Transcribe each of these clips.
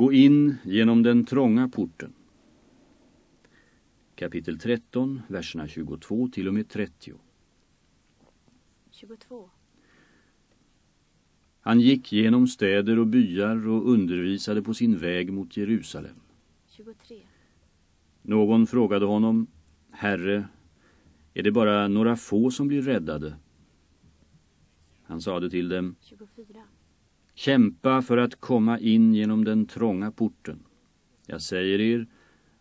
Gå in genom den trånga porten. Kapitel 13, verserna 22 till och med 30. 22. Han gick genom städer och byar och undervisade på sin väg mot Jerusalem. 23. Någon frågade honom, Herre, är det bara några få som blir räddade? Han sade till dem, 24. Kämpa för att komma in genom den trånga porten. Jag säger er,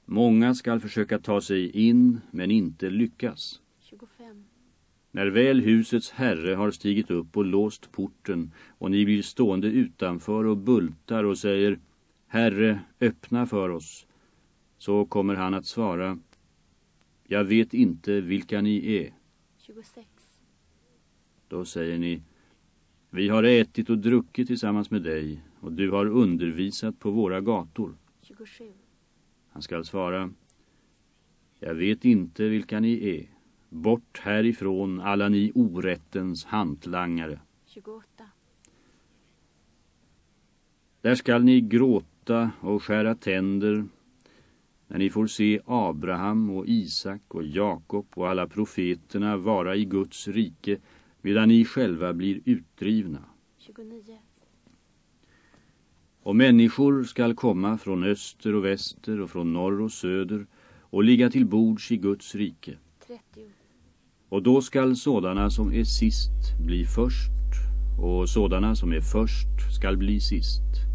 många skall försöka ta sig in men inte lyckas. 25. När väl husets herre har stigit upp och låst porten och ni blir stående utanför och bultar och säger Herre, öppna för oss, så kommer han att svara Jag vet inte vilka ni är. 26. Då säger ni Vi har ätit och druckit tillsammans med dig och du har undervisat på våra gator. 27. Han skall svara Jag vet inte vilka ni är. Bort härifrån alla ni orättens hantlangare. 28. Där skall ni gråta och skära tänder när ni får se Abraham och Isak och Jakob och alla profeterna vara i Guds rike medan ni själva blir utdrivna. 29. Och människor skall komma från öster och väster och från norr och söder och ligga till bords i Guds rike. 30. Och då skall sådana som är sist bli först och sådana som är först skall bli sist.